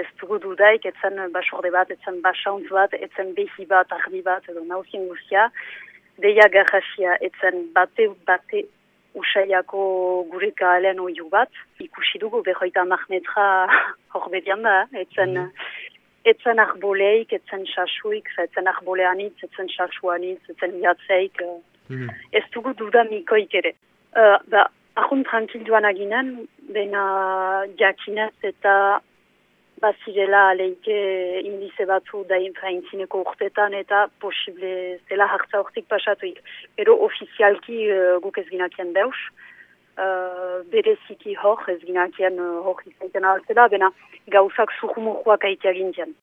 ez dugu dudaik, etzen basorde bat, etzen basauntz bat, etzen behi bat, ardi bat, edo nauzien guztia, deia garrasia, etzen bate, bate usaiako gureka alen oiu bat, ikusi dugu behoita mahmetra hor bedian da, etzen, mm etzen arboleik, etzen sasuik, etzen arboleanitz, etzen sasuanitz, etzen jatzeik, mm ez dugu dudamikoik ere. Uh, ba, ahun tranquilduan aginen, bena jakinez eta bazirela aleike indize batzu da infraintzineko urtetan eta posible zela hartza urtik pasatuik. Ero ofizialki uh, guk ez ginakien deus, uh, bereziki hor ez ginakien uh, hor izaiten altzela, bena gauzak zuhumuruak aitea gintian.